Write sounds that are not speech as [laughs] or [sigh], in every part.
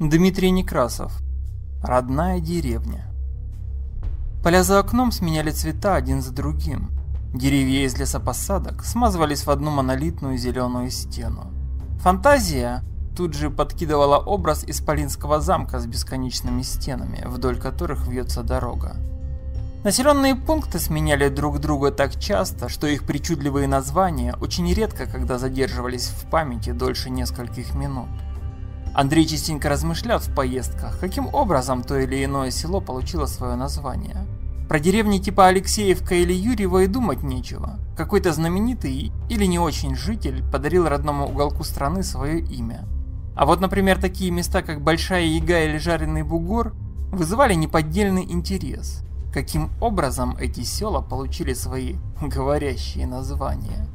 Дмитрий Некрасов. Родная деревня. Поля за окном сменяли цвета один за другим. Деревья из лесопосадок смазывались в одну монолитную зеленую стену. Фантазия тут же подкидывала образ исполинского замка с бесконечными стенами, вдоль которых вьется дорога. Населенные пункты сменяли друг друга так часто, что их причудливые названия очень редко когда задерживались в памяти дольше нескольких минут. Андрей частенько размышлял в поездках, каким образом то или иное село получило свое название. Про деревни типа Алексеевка или Юрьева и думать нечего. Какой-то знаменитый или не очень житель подарил родному уголку страны свое имя. А вот, например, такие места, как Большая Яга или Жареный Бугор, вызывали неподдельный интерес. Каким образом эти села получили свои говорящие названия?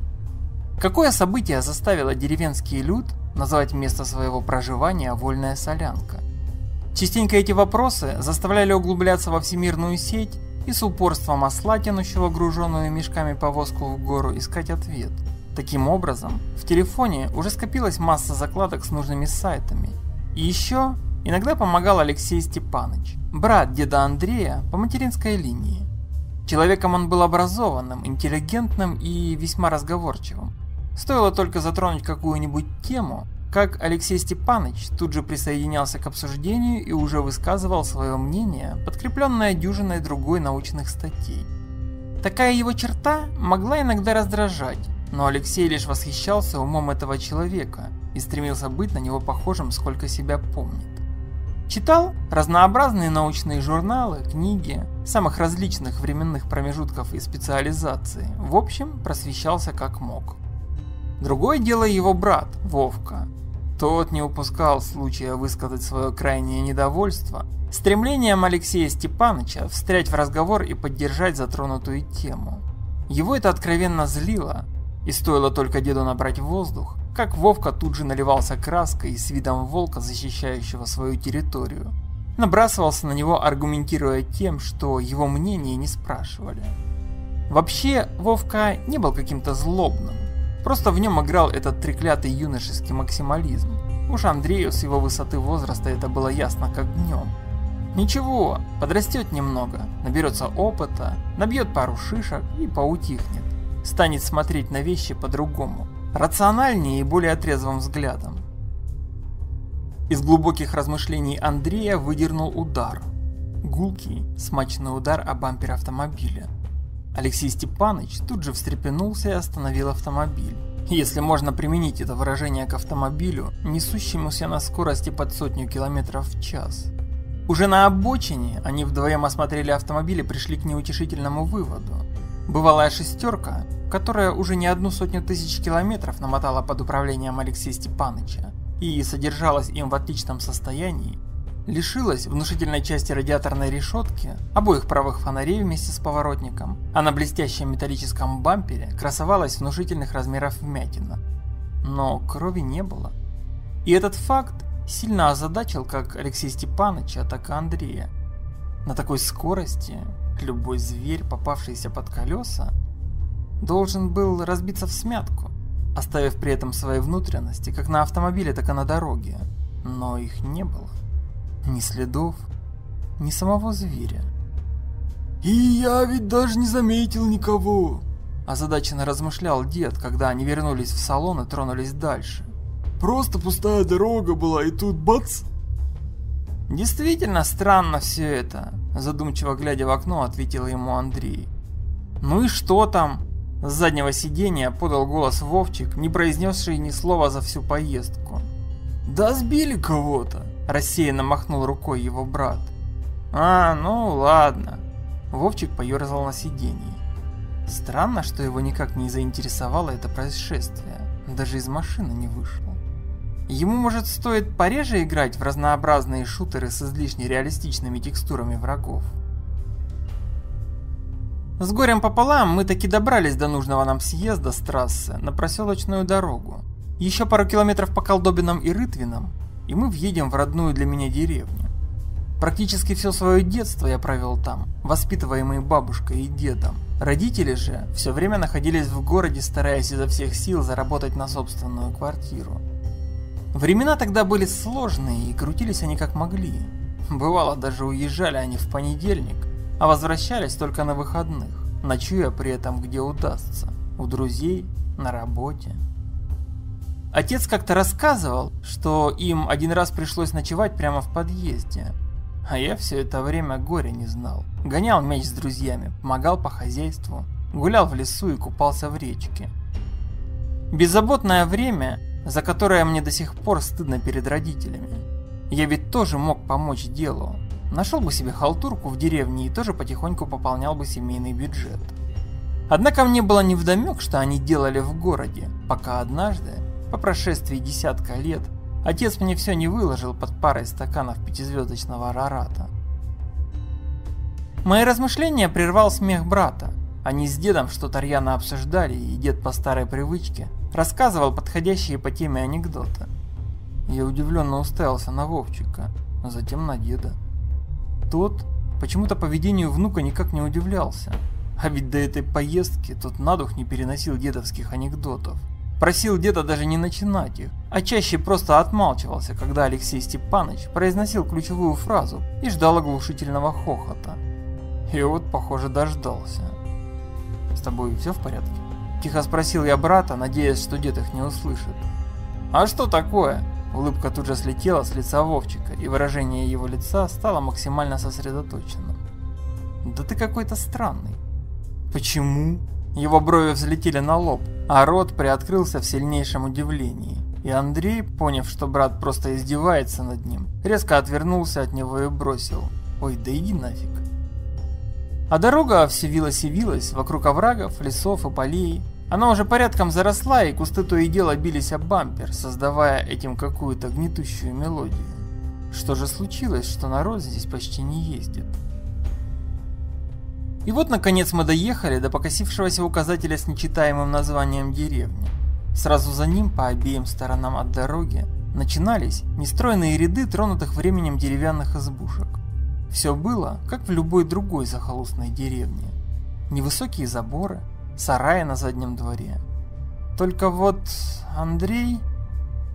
Какое событие заставило деревенский люд назвать место своего проживания «Вольная солянка». Частенько эти вопросы заставляли углубляться во всемирную сеть и с упорством осла, тянущего груженную мешками повозку в гору, искать ответ. Таким образом, в телефоне уже скопилась масса закладок с нужными сайтами. И еще иногда помогал Алексей Степаныч, брат деда Андрея по материнской линии. Человеком он был образованным, интеллигентным и весьма разговорчивым. Стоило только затронуть какую-нибудь тему, как Алексей Степанович тут же присоединялся к обсуждению и уже высказывал свое мнение, подкрепленное дюжиной другой научных статей. Такая его черта могла иногда раздражать, но Алексей лишь восхищался умом этого человека и стремился быть на него похожим, сколько себя помнит. Читал разнообразные научные журналы, книги, самых различных временных промежутков и специализаций, в общем, просвещался как мог. Другое дело его брат, Вовка. Тот не упускал случая высказать свое крайнее недовольство стремлением Алексея Степановича встрять в разговор и поддержать затронутую тему. Его это откровенно злило, и стоило только деду набрать воздух, как Вовка тут же наливался краской и с видом волка, защищающего свою территорию. Набрасывался на него, аргументируя тем, что его мнение не спрашивали. Вообще, Вовка не был каким-то злобным. Просто в нем играл этот треклятый юношеский максимализм. Уж Андрею с его высоты возраста это было ясно как днем. Ничего, подрастет немного, наберется опыта, набьет пару шишек и поутихнет. Станет смотреть на вещи по-другому, рациональнее и более трезвым взглядом. Из глубоких размышлений Андрея выдернул удар. Гулкий, смачный удар о бампер автомобиля. Алексей Степанович тут же встрепенулся и остановил автомобиль. Если можно применить это выражение к автомобилю, несущемуся на скорости под сотню километров в час. Уже на обочине они вдвоем осмотрели автомобиль и пришли к неутешительному выводу. Бывалая шестерка, которая уже не одну сотню тысяч километров намотала под управлением Алексея Степановича и содержалась им в отличном состоянии, лишилась внушительной части радиаторной решетки, обоих правых фонарей вместе с поворотником, а на блестящем металлическом бампере красовалась внушительных размеров вмятина. Но крови не было. И этот факт сильно озадачил как Алексей Степановича, так и Андрея. На такой скорости любой зверь, попавшийся под колеса, должен был разбиться в смятку, оставив при этом свои внутренности как на автомобиле, так и на дороге. Но их не было. Ни следов, ни самого зверя. «И я ведь даже не заметил никого!» Озадаченно размышлял дед, когда они вернулись в салон и тронулись дальше. «Просто пустая дорога была, и тут бац!» «Действительно странно все это», задумчиво глядя в окно, ответил ему Андрей. «Ну и что там?» С заднего сиденья подал голос Вовчик, не произнесший ни слова за всю поездку. «Да сбили кого-то!» Рассеянно махнул рукой его брат. А, ну ладно. Вовчик поерзал на сиденье. Странно, что его никак не заинтересовало это происшествие. Даже из машины не вышел. Ему, может, стоит пореже играть в разнообразные шутеры с излишне реалистичными текстурами врагов. С горем пополам мы таки добрались до нужного нам съезда с трассы на проселочную дорогу. Еще пару километров по Колдобинам и Рытвинам, и мы въедем в родную для меня деревню. Практически все свое детство я провел там, воспитываемый бабушкой и дедом. Родители же все время находились в городе, стараясь изо всех сил заработать на собственную квартиру. Времена тогда были сложные, и крутились они как могли. Бывало, даже уезжали они в понедельник, а возвращались только на выходных, ночуя при этом где удастся, у друзей, на работе. Отец как-то рассказывал, что им один раз пришлось ночевать прямо в подъезде, а я все это время горя не знал. Гонял мяч с друзьями, помогал по хозяйству, гулял в лесу и купался в речке. Беззаботное время за которое мне до сих пор стыдно перед родителями. Я ведь тоже мог помочь делу. Нашел бы себе халтурку в деревне и тоже потихоньку пополнял бы семейный бюджет. Однако мне было невдомек, что они делали в городе, пока однажды, по прошествии десятка лет, отец мне все не выложил под парой стаканов пятизвездочного рарата. Мои размышления прервал смех брата. Они с дедом что-то рьяно обсуждали, и дед по старой привычке рассказывал подходящие по теме анекдоты. Я удивленно уставился на Вовчика, а затем на деда. Тот почему-то поведению внука никак не удивлялся. А ведь до этой поездки тот на дух не переносил дедовских анекдотов. Просил деда даже не начинать их, а чаще просто отмалчивался, когда Алексей Степанович произносил ключевую фразу и ждал оглушительного хохота. И вот, похоже, дождался. «С тобой все в порядке?» Тихо спросил я брата, надеясь, что дед их не услышит. «А что такое?» Улыбка тут же слетела с лица Вовчика, и выражение его лица стало максимально сосредоточенным. «Да ты какой-то странный». «Почему?» Его брови взлетели на лоб, а рот приоткрылся в сильнейшем удивлении. И Андрей, поняв, что брат просто издевается над ним, резко отвернулся от него и бросил. «Ой, да иди нафиг». А дорога все вилась и вилась вокруг оврагов, лесов и полей. Она уже порядком заросла, и кусты то и дело бились об бампер, создавая этим какую-то гнетущую мелодию. Что же случилось, что народ здесь почти не ездит? И вот наконец мы доехали до покосившегося указателя с нечитаемым названием деревни. Сразу за ним, по обеим сторонам от дороги, начинались нестроенные ряды тронутых временем деревянных избушек. Все было, как в любой другой захолустной деревне. Невысокие заборы, сараи на заднем дворе. Только вот Андрей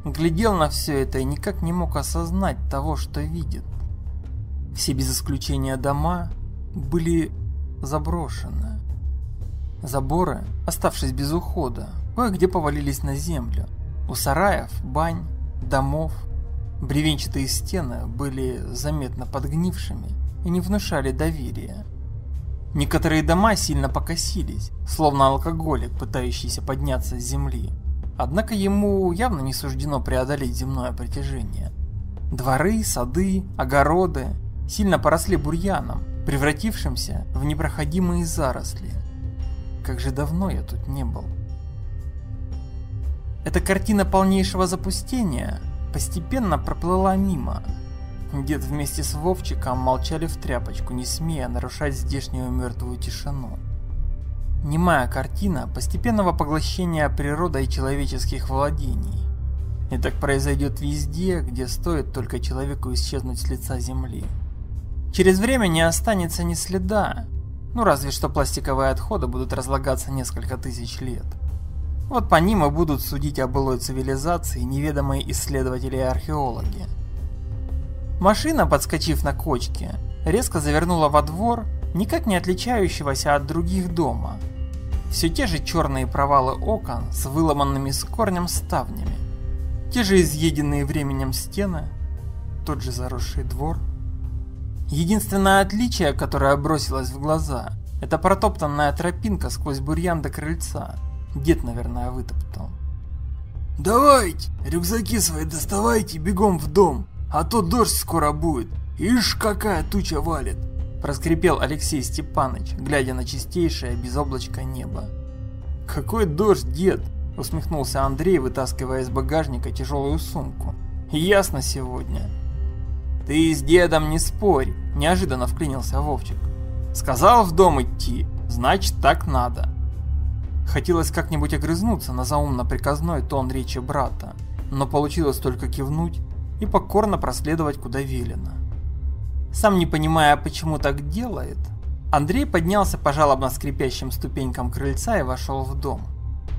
глядел на все это и никак не мог осознать того, что видит. Все без исключения дома были заброшены. Заборы, оставшись без ухода, кое-где повалились на землю. У сараев, бань, домов Бревенчатые стены были заметно подгнившими и не внушали доверия. Некоторые дома сильно покосились, словно алкоголик, пытающийся подняться с земли. Однако ему явно не суждено преодолеть земное притяжение. Дворы, сады, огороды сильно поросли бурьяном, превратившимся в непроходимые заросли. Как же давно я тут не был. Эта картина полнейшего запустения постепенно проплыла мимо. Дед вместе с Вовчиком молчали в тряпочку, не смея нарушать здешнюю мертвую тишину. Немая картина постепенного поглощения природы и человеческих владений. И так произойдет везде, где стоит только человеку исчезнуть с лица земли. Через время не останется ни следа, ну разве что пластиковые отходы будут разлагаться несколько тысяч лет. Вот по ним и будут судить о былой цивилизации неведомые исследователи и археологи. Машина, подскочив на кочке, резко завернула во двор, никак не отличающегося от других дома. Все те же черные провалы окон с выломанными с корнем ставнями, те же изъеденные временем стены, тот же заросший двор. Единственное отличие, которое бросилось в глаза, это протоптанная тропинка сквозь бурьян до крыльца – Дед, наверное, вытоптал. «Давайте, рюкзаки свои доставайте бегом в дом, а то дождь скоро будет. Ишь, какая туча валит!» Проскрипел Алексей Степаныч, глядя на чистейшее без облачка небо. «Какой дождь, дед!» – усмехнулся Андрей, вытаскивая из багажника тяжелую сумку. «Ясно сегодня». «Ты с дедом не спорь!» – неожиданно вклинился Вовчик. «Сказал в дом идти, значит так надо». Хотелось как-нибудь огрызнуться на заумно-приказной тон речи брата, но получилось только кивнуть и покорно проследовать куда велено. Сам не понимая, почему так делает, Андрей поднялся по жалобно скрипящим ступенькам крыльца и вошел в дом.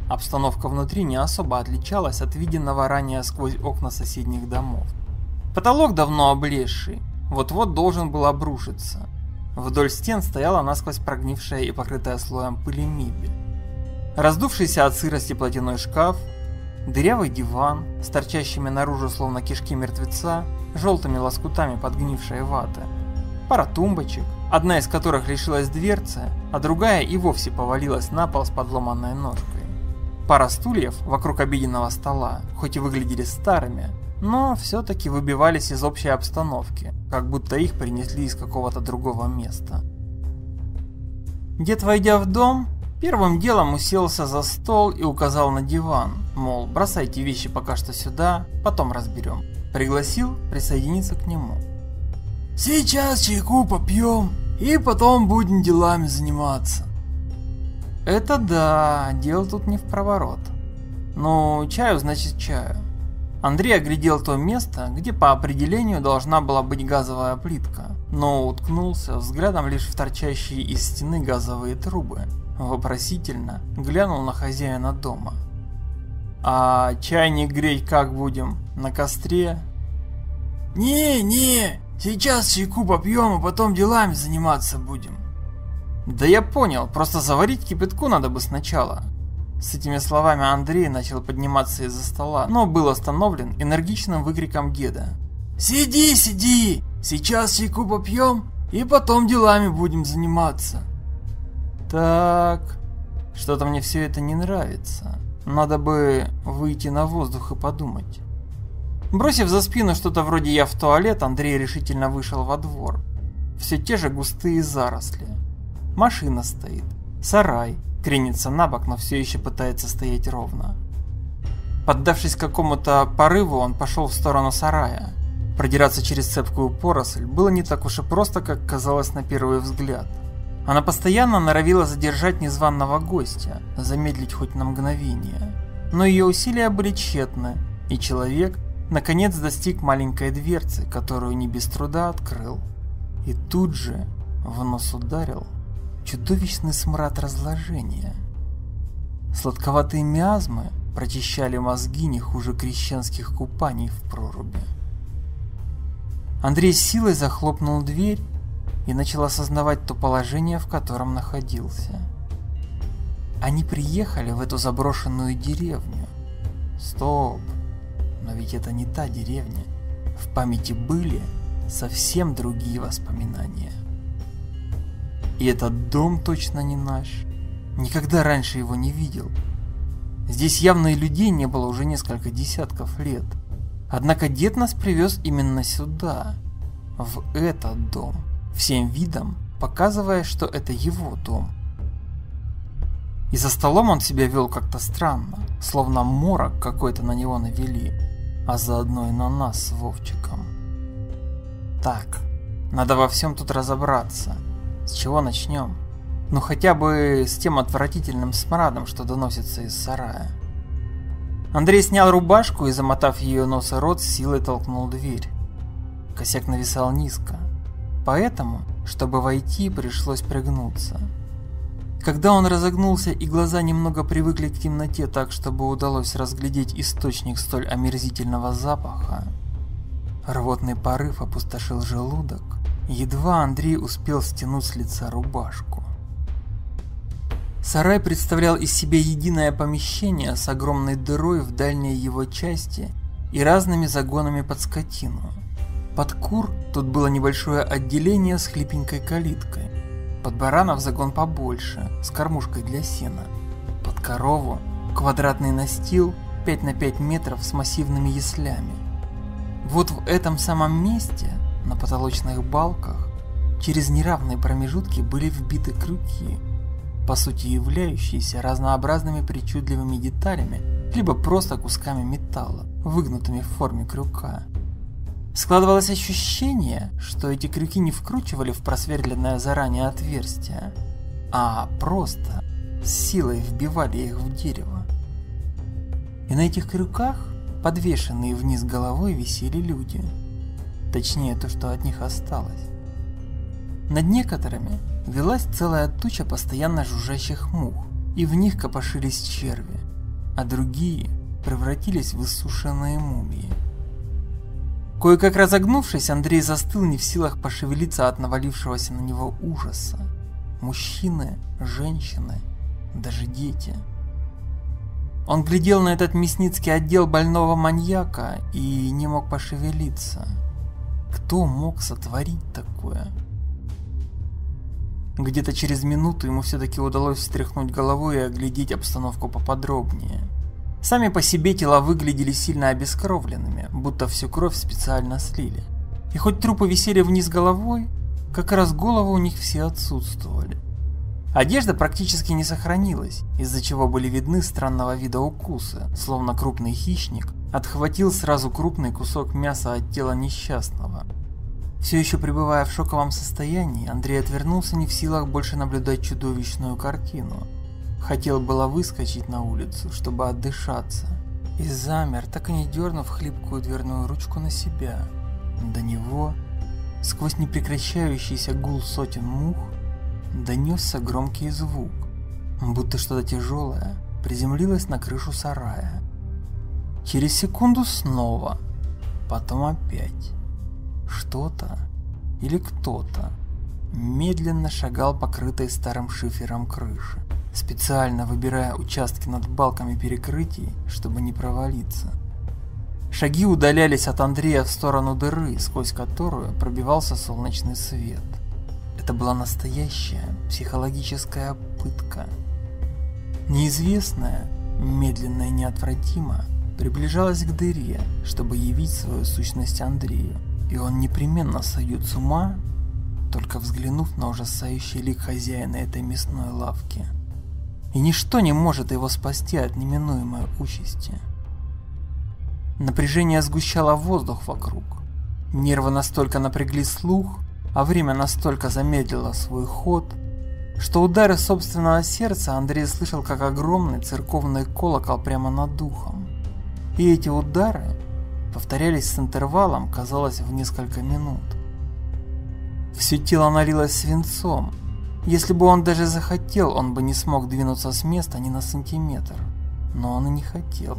Обстановка внутри не особо отличалась от виденного ранее сквозь окна соседних домов. Потолок давно облезший, вот-вот должен был обрушиться. Вдоль стен стояла насквозь прогнившая и покрытая слоем пыли мебель. Раздувшийся от сырости платяной шкаф, дырявый диван с торчащими наружу словно кишки мертвеца, желтыми лоскутами подгнившей ваты, пара тумбочек, одна из которых лишилась дверцы, а другая и вовсе повалилась на пол с подломанной ножкой. Пара стульев вокруг обеденного стола, хоть и выглядели старыми, но все-таки выбивались из общей обстановки, как будто их принесли из какого-то другого места. Дед, войдя в дом, первым делом уселся за стол и указал на диван, мол, бросайте вещи пока что сюда, потом разберем. Пригласил присоединиться к нему. «Сейчас чайку попьем, и потом будем делами заниматься». Это да, дело тут не в проворот. Ну, чаю значит чаю. Андрей оглядел то место, где по определению должна была быть газовая плитка, но уткнулся взглядом лишь в торчащие из стены газовые трубы. Вопросительно глянул на хозяина дома. «А чайник греть как будем? На костре?» «Не-не, сейчас чайку попьем, а потом делами заниматься будем». «Да я понял, просто заварить кипятку надо бы сначала. С этими словами Андрей начал подниматься из-за стола, но был остановлен энергичным выкриком деда. «Сиди, сиди! Сейчас чайку попьем, и потом делами будем заниматься». Так, что-то мне все это не нравится. Надо бы выйти на воздух и подумать. Бросив за спину что-то вроде «я в туалет», Андрей решительно вышел во двор. Все те же густые заросли. Машина стоит, сарай, кренится на бок, но все еще пытается стоять ровно. Поддавшись какому-то порыву, он пошел в сторону сарая. Продираться через цепкую поросль было не так уж и просто, как казалось на первый взгляд. Она постоянно норовила задержать незваного гостя, замедлить хоть на мгновение. Но ее усилия были тщетны, и человек наконец достиг маленькой дверцы, которую не без труда открыл. И тут же в нос ударил чудовищный смрад разложения. Сладковатые миазмы прочищали мозги не хуже крещенских купаний в проруби. Андрей силой захлопнул дверь и начал осознавать то положение, в котором находился. Они приехали в эту заброшенную деревню. Стоп, но ведь это не та деревня. В памяти были совсем другие воспоминания. И этот дом точно не наш. Никогда раньше его не видел. Здесь явно и людей не было уже несколько десятков лет. Однако дед нас привез именно сюда, в этот дом, всем видом показывая, что это его дом. И за столом он себя вел как-то странно, словно морок какой-то на него навели, а заодно и на нас с Вовчиком. Так, надо во всем тут разобраться. С чего начнем? Ну хотя бы с тем отвратительным смрадом, что доносится из сарая. Андрей снял рубашку и, замотав ее нос и рот, силой толкнул дверь. Косяк нависал низко, поэтому, чтобы войти, пришлось пригнуться. Когда он разогнулся и глаза немного привыкли к темноте так, чтобы удалось разглядеть источник столь омерзительного запаха, рвотный порыв опустошил желудок, Едва Андрей успел стянуть с лица рубашку. Сарай представлял из себя единое помещение с огромной дырой в дальней его части и разными загонами под скотину. Под кур тут было небольшое отделение с хлипенькой калиткой. Под баранов загон побольше, с кормушкой для сена. Под корову квадратный настил 5 на 5 метров с массивными яслями. Вот в этом самом месте на потолочных балках через неравные промежутки были вбиты крюки, по сути являющиеся разнообразными причудливыми деталями, либо просто кусками металла, выгнутыми в форме крюка. Складывалось ощущение, что эти крюки не вкручивали в просверленное заранее отверстие, а просто с силой вбивали их в дерево. И на этих крюках, подвешенные вниз головой, висели люди – точнее то, что от них осталось. Над некоторыми велась целая туча постоянно жужжащих мух, и в них копошились черви. а другие превратились в иссушенные мумии. Кое-как разогнувшись, Андрей застыл не в силах пошевелиться от навалившегося на него ужаса. Мужчины, женщины, даже дети. Он глядел на этот мясницкий отдел больного маньяка и не мог пошевелиться. Кто мог сотворить такое? Где-то через минуту ему все-таки удалось встряхнуть головой и оглядеть обстановку поподробнее. Сами по себе тела выглядели сильно обескровленными, будто всю кровь специально слили. И хоть трупы висели вниз головой, как раз головы у них все отсутствовали. Одежда практически не сохранилась, из-за чего были видны странного вида укусы, словно крупный хищник отхватил сразу крупный кусок мяса от тела несчастного. Все еще пребывая в шоковом состоянии, Андрей отвернулся не в силах больше наблюдать чудовищную картину. Хотел было выскочить на улицу, чтобы отдышаться, и замер, так и не дернув хлипкую дверную ручку на себя. До него, сквозь непрекращающийся гул сотен мух, донесся громкий звук, будто что-то тяжелое приземлилось на крышу сарая. Через секунду снова, потом опять. Что-то или кто-то медленно шагал покрытой старым шифером крыши, специально выбирая участки над балками перекрытий, чтобы не провалиться. Шаги удалялись от Андрея в сторону дыры, сквозь которую пробивался солнечный свет. Это была настоящая психологическая пытка. Неизвестная, медленно и неотвратимо, приближалась к дыре, чтобы явить свою сущность Андрею. И он непременно сойдет с ума, только взглянув на ужасающий лик хозяина этой мясной лавки. И ничто не может его спасти от неминуемой участи. Напряжение сгущало воздух вокруг. Нервы настолько напрягли слух, а время настолько замедлило свой ход, что удары собственного сердца Андрей слышал как огромный церковный колокол прямо над духом. И эти удары повторялись с интервалом, казалось, в несколько минут. Все тело налилось свинцом. Если бы он даже захотел, он бы не смог двинуться с места ни на сантиметр. Но он и не хотел.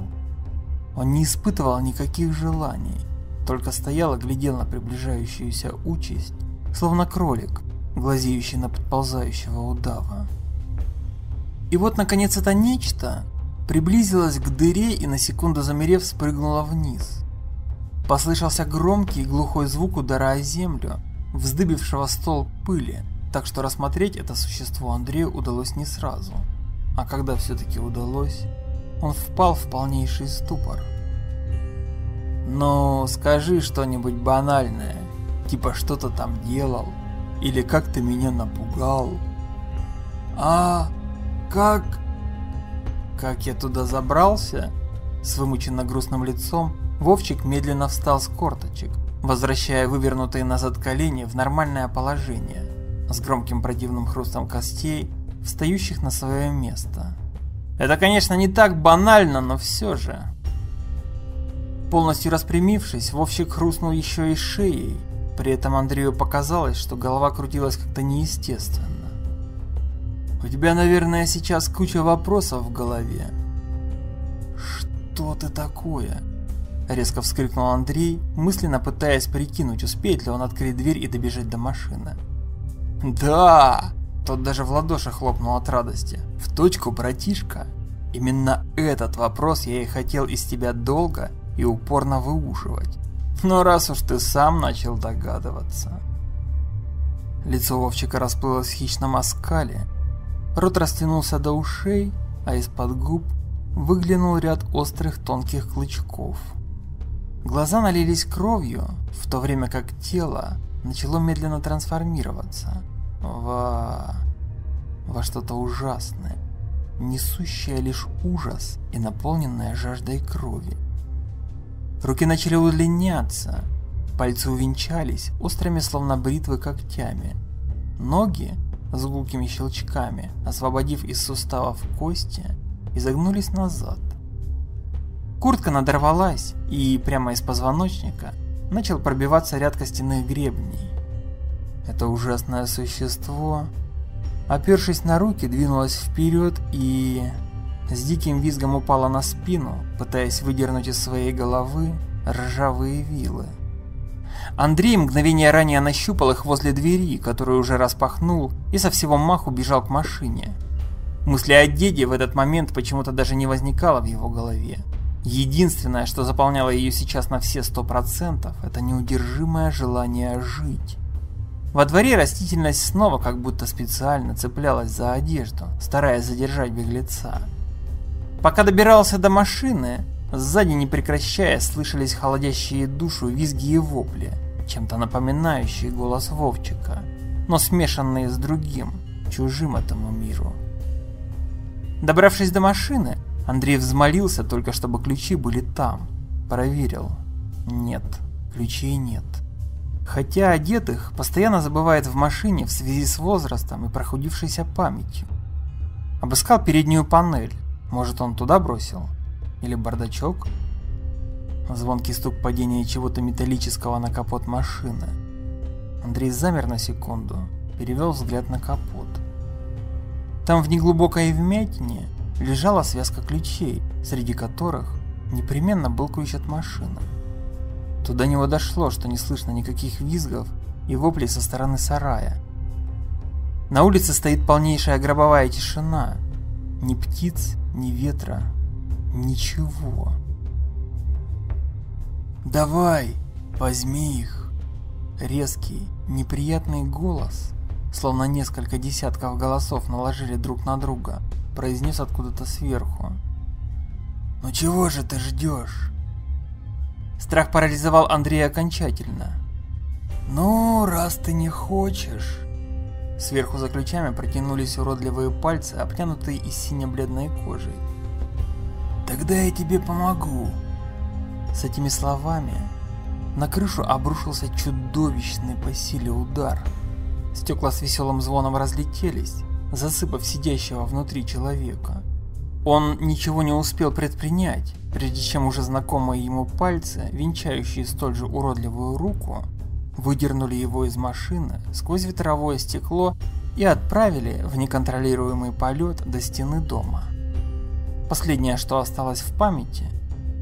Он не испытывал никаких желаний, только стоял и глядел на приближающуюся участь словно кролик, глазеющий на подползающего удава. И вот наконец это нечто приблизилось к дыре и на секунду замерев спрыгнуло вниз. Послышался громкий глухой звук удара о землю, вздыбившего стол пыли, так что рассмотреть это существо Андрею удалось не сразу. А когда все-таки удалось, он впал в полнейший ступор. «Ну, скажи что-нибудь банальное», типа что-то там делал, или как ты меня напугал. А как... Как я туда забрался? С вымученно грустным лицом Вовчик медленно встал с корточек, возвращая вывернутые назад колени в нормальное положение, с громким противным хрустом костей, встающих на свое место. Это, конечно, не так банально, но все же. Полностью распрямившись, Вовчик хрустнул еще и шеей, при этом Андрею показалось, что голова крутилась как-то неестественно. «У тебя, наверное, сейчас куча вопросов в голове». «Что ты такое?» Резко вскрикнул Андрей, мысленно пытаясь прикинуть, успеет ли он открыть дверь и добежать до машины. «Да!» Тот даже в ладоши хлопнул от радости. «В точку, братишка! Именно этот вопрос я и хотел из тебя долго и упорно выуживать. Но раз уж ты сам начал догадываться. Лицо Вовчика расплылось в хищном оскале. Рот растянулся до ушей, а из-под губ выглянул ряд острых тонких клычков. Глаза налились кровью, в то время как тело начало медленно трансформироваться во... во что-то ужасное, несущее лишь ужас и наполненное жаждой крови. Руки начали удлиняться, пальцы увенчались острыми словно бритвы когтями. Ноги с гулкими щелчками, освободив из суставов кости, изогнулись назад. Куртка надорвалась, и прямо из позвоночника начал пробиваться ряд костяных гребней. Это ужасное существо, опершись на руки, двинулось вперед и... с диким визгом упала на спину, пытаясь выдернуть из своей головы ржавые вилы. Андрей мгновение ранее нащупал их возле двери, которую уже распахнул, и со всего маху бежал к машине. Мысли о деде в этот момент почему-то даже не возникало в его голове. Единственное, что заполняло ее сейчас на все сто процентов, это неудержимое желание жить. Во дворе растительность снова как будто специально цеплялась за одежду, стараясь задержать беглеца. Пока добирался до машины, сзади не прекращая слышались холодящие душу визги и вопли, чем-то напоминающие голос Вовчика, но смешанные с другим, чужим этому миру. Добравшись до машины, Андрей взмолился только, чтобы ключи были там. Проверил. Нет, ключей нет. Хотя одетых постоянно забывает в машине в связи с возрастом и прохудившейся памятью. Обыскал переднюю панель. Может он туда бросил? Или бардачок? Звонкий стук падения чего-то металлического на капот машины. Андрей замер на секунду, перевел взгляд на капот. Там в неглубокой вмятине лежала связка ключей, среди которых непременно был ключ от машины. Тут до него дошло, что не слышно никаких визгов и воплей со стороны сарая. На улице стоит полнейшая гробовая тишина. Ни птиц, ни ветра, ничего. «Давай, возьми их!» Резкий, неприятный голос словно несколько десятков голосов наложили друг на друга, произнес откуда-то сверху. «Ну чего же ты ждешь?» Страх парализовал Андрея окончательно. «Ну, раз ты не хочешь...» Сверху за ключами протянулись уродливые пальцы, обтянутые и сине-бледной кожей. «Тогда я тебе помогу!» С этими словами на крышу обрушился чудовищный по силе удар. Стекла с веселым звоном разлетелись, засыпав сидящего внутри человека. Он ничего не успел предпринять, прежде чем уже знакомые ему пальцы, венчающие столь же уродливую руку, выдернули его из машины сквозь ветровое стекло и отправили в неконтролируемый полет до стены дома. Последнее, что осталось в памяти,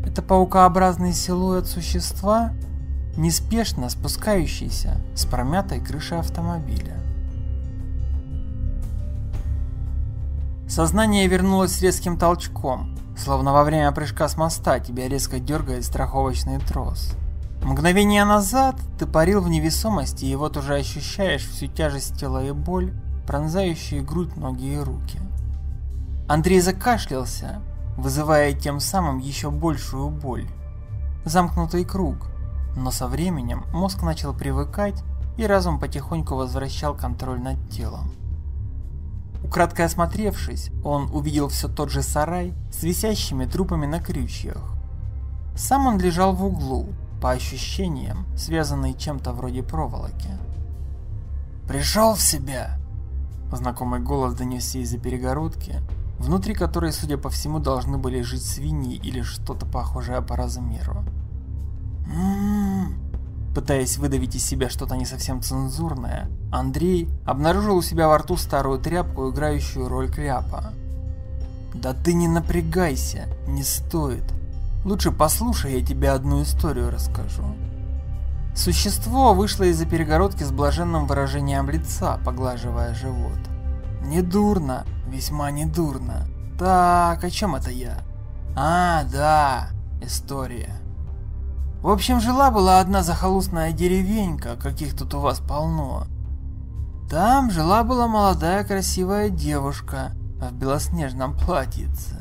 это паукообразный силуэт существа, неспешно спускающийся с промятой крыши автомобиля. Сознание вернулось с резким толчком, словно во время прыжка с моста тебя резко дергает страховочный трос. Мгновение назад ты парил в невесомости и вот уже ощущаешь всю тяжесть тела и боль, пронзающие грудь, ноги и руки. Андрей закашлялся, вызывая тем самым еще большую боль. Замкнутый круг, но со временем мозг начал привыкать, и разум потихоньку возвращал контроль над телом. Украдкой осмотревшись, он увидел все тот же сарай с висящими трупами на крючьях. Сам он лежал в углу, по ощущениям, связанный чем-то вроде проволоки. «Пришел в себя!» Знакомый голос донесся из-за перегородки, внутри которой, судя по всему, должны были жить свиньи или что-то похожее по размеру. М-м-м. Пытаясь выдавить из себя что-то не совсем цензурное, Андрей обнаружил у себя во рту старую тряпку, играющую роль кляпа. «Да ты не напрягайся, не стоит. Лучше послушай, я тебе одну историю расскажу». Существо вышло из-за перегородки с блаженным выражением лица, поглаживая живот. «Недурно, весьма недурно. Так, о чем это я?» «А, да, история». В общем, жила-была одна захолустная деревенька, каких тут у вас полно. Там жила-была молодая красивая девушка в белоснежном платьице.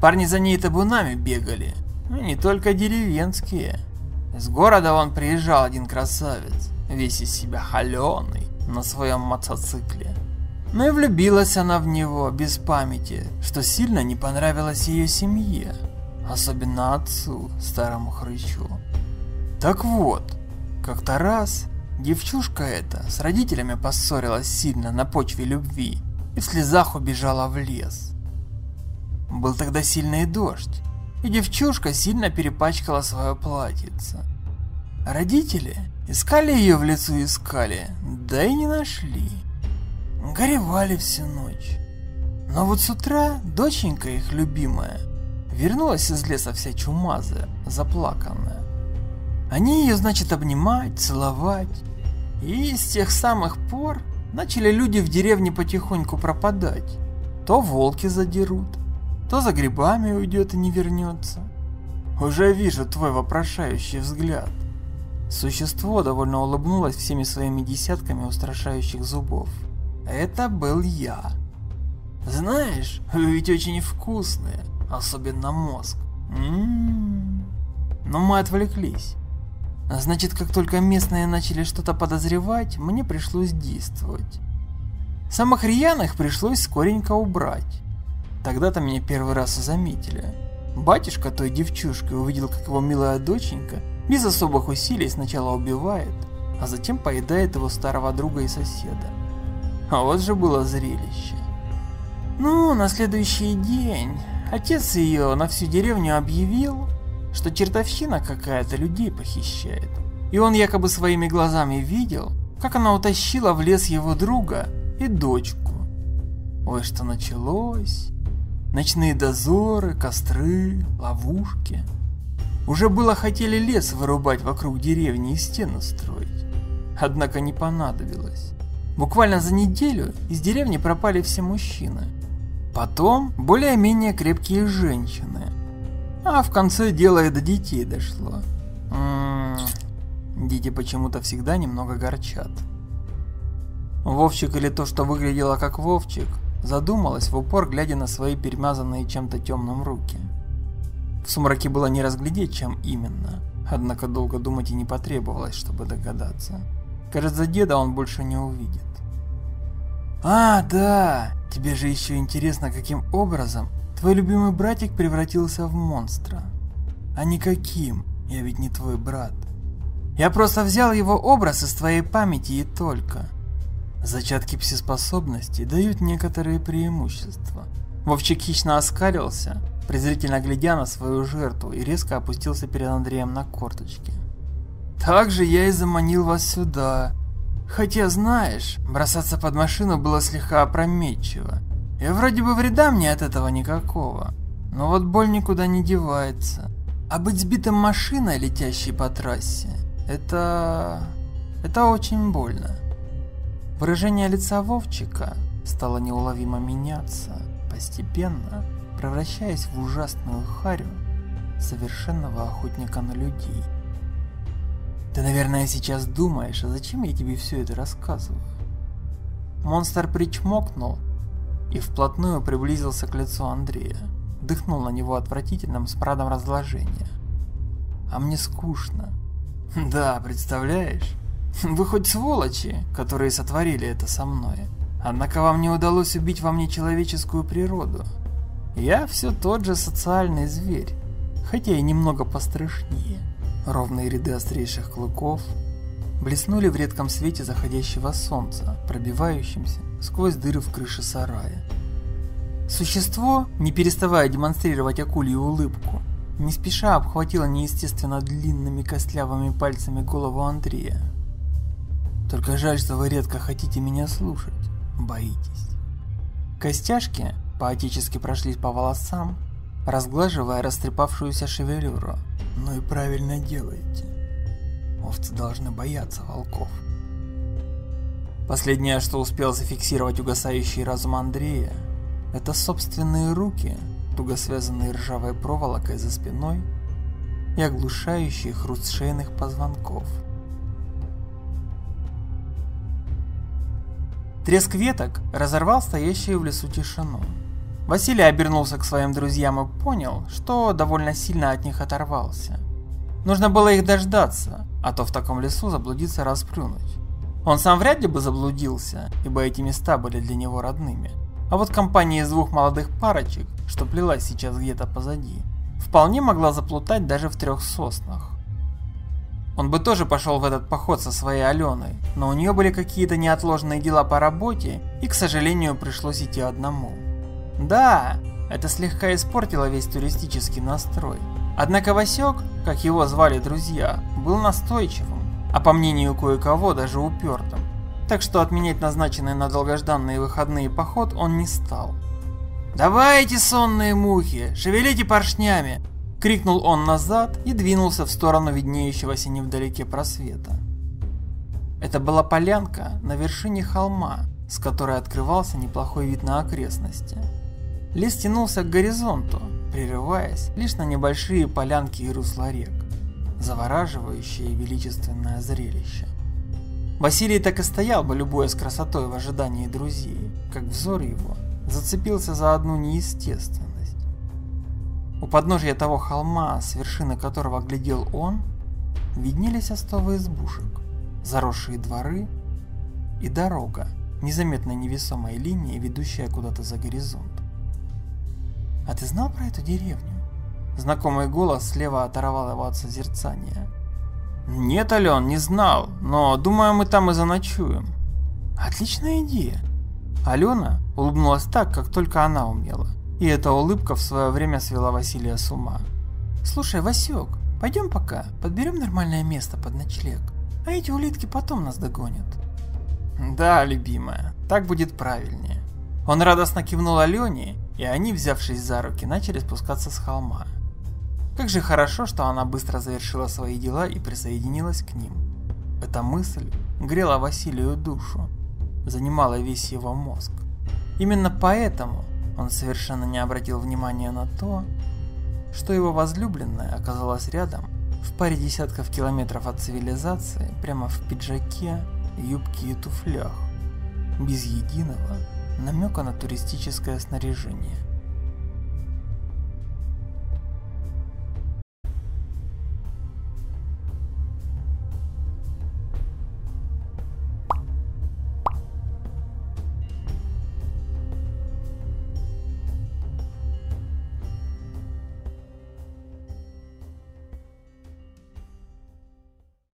Парни за ней табунами бегали, ну не только деревенские. Из города он приезжал один красавец, весь из себя холеный, на своем мотоцикле. Ну и влюбилась она в него без памяти, что сильно не понравилось ее семье особенно отцу, старому хрычу. Так вот, как-то раз девчушка эта с родителями поссорилась сильно на почве любви и в слезах убежала в лес. Был тогда сильный дождь, и девчушка сильно перепачкала свое платьице. Родители искали ее в лесу искали, да и не нашли. Горевали всю ночь. Но вот с утра доченька их любимая вернулась из леса вся чумазая, заплаканная. Они ее, значит, обнимать, целовать. И с тех самых пор начали люди в деревне потихоньку пропадать. То волки задерут, то за грибами уйдет и не вернется. Уже вижу твой вопрошающий взгляд. Существо довольно улыбнулось всеми своими десятками устрашающих зубов. Это был я. Знаешь, ведь очень вкусные, особенно мозг. Ммм. Но мы отвлеклись. Значит, как только местные начали что-то подозревать, мне пришлось действовать. Самых рьяных пришлось скоренько убрать. Тогда-то меня первый раз заметили. Батюшка той девчушкой увидел, как его милая доченька без особых усилий сначала убивает, а затем поедает его старого друга и соседа. А вот же было зрелище. Ну, на следующий день отец ее на всю деревню объявил, что чертовщина какая-то людей похищает. И он якобы своими глазами видел, как она утащила в лес его друга и дочку. Ой, что началось. Ночные дозоры, костры, ловушки. Уже было хотели лес вырубать вокруг деревни и стены строить. Однако не понадобилось. Буквально за неделю из деревни пропали все мужчины. Потом более-менее крепкие женщины. А в конце дело и до детей дошло. М -м -м. Дети почему-то всегда немного горчат. Вовчик или то, что выглядело как Вовчик, задумалась в упор, глядя на свои перемазанные чем-то темным руки. В сумраке было не разглядеть, чем именно, однако долго думать и не потребовалось, чтобы догадаться. Кажется, деда он больше не увидит. А, да, тебе же еще интересно, каким образом твой любимый братик превратился в монстра. А никаким, я ведь не твой брат. Я просто взял его образ из твоей памяти и только. Зачатки псиспособностей дают некоторые преимущества. Вовчик хищно оскалился, презрительно глядя на свою жертву и резко опустился перед Андреем на корточки. «Также я и заманил вас сюда. Хотя, знаешь, бросаться под машину было слегка опрометчиво. И вроде бы вреда мне от этого никакого. Но вот боль никуда не девается. А быть сбитым машиной, летящей по трассе, это... это очень больно. Выражение лица Вовчика стало неуловимо меняться, постепенно превращаясь в ужасную харю совершенного охотника на людей. Ты, наверное, сейчас думаешь, а зачем я тебе все это рассказываю? Монстр причмокнул и вплотную приблизился к лицу Андрея, дыхнул на него отвратительным спрадом разложения. А мне скучно. [laughs] Да, представляешь? [laughs] Вы хоть сволочи, которые сотворили это со мной. Однако вам не удалось убить во мне человеческую природу. Я все тот же социальный зверь, хотя и немного пострашнее. Ровные ряды острейших клыков блеснули в редком свете заходящего солнца, пробивающимся сквозь дыры в крыше сарая. Существо, не переставая демонстрировать акулью улыбку, не спеша обхватило неестественно длинными костлявыми пальцами голову Андрея. Только жаль, что вы редко хотите меня слушать. Боитесь. Костяшки поотечески прошлись по волосам, разглаживая растрепавшуюся шевелюру. Ну и правильно делаете. Овцы должны бояться волков. Последнее, что успел зафиксировать угасающий разум Андрея, это собственные руки, туго связанные ржавой проволокой за спиной и оглушающий хруст шейных позвонков. Треск веток разорвал стоящую в лесу тишину. Василий обернулся к своим друзьям и понял, что довольно сильно от них оторвался. Нужно было их дождаться, а то в таком лесу заблудиться расплюнуть. Он сам вряд ли бы заблудился, ибо эти места были для него родными. А вот компания из двух молодых парочек, что плелась сейчас где-то позади, вполне могла заплутать даже в трех соснах. Он бы тоже пошел в этот поход со своей Аленой, но у нее были какие-то неотложные дела по работе, и, к сожалению, пришлось идти одному. Да, это слегка испортило весь туристический настрой. Однако Васек, как его звали друзья, был настойчивым, а по мнению кое-кого даже упертым. Так что отменять назначенный на долгожданные выходные поход он не стал. «Давайте, сонные мухи, шевелите поршнями!» Крикнул он назад и двинулся в сторону виднеющегося невдалеке просвета. Это была полянка на вершине холма, с которой открывался неплохой вид на окрестности. Лес тянулся к горизонту, прерываясь лишь на небольшие полянки и русла рек. Завораживающее и величественное зрелище. Василий так и стоял бы любое с красотой в ожидании друзей, как взор его зацепился за одну неестественность. У подножия того холма, с вершины которого глядел он, виднелись остовы избушек, заросшие дворы и дорога, незаметной невесомой линией, ведущая куда-то за горизонт. «А ты знал про эту деревню?» Знакомый голос слева оторвал его от созерцания. «Нет, Ален, не знал, но думаю, мы там и заночуем». «Отличная идея!» Алена улыбнулась так, как только она умела. И эта улыбка в свое время свела Василия с ума. «Слушай, Васек, пойдем пока, подберем нормальное место под ночлег, а эти улитки потом нас догонят». «Да, любимая, так будет правильнее». Он радостно кивнул Алене, и они, взявшись за руки, начали спускаться с холма. Как же хорошо, что она быстро завершила свои дела и присоединилась к ним. Эта мысль грела Василию душу, занимала весь его мозг. Именно поэтому он совершенно не обратил внимания на то, что его возлюбленная оказалась рядом, в паре десятков километров от цивилизации, прямо в пиджаке, юбке и туфлях, без единого намека на туристическое снаряжение.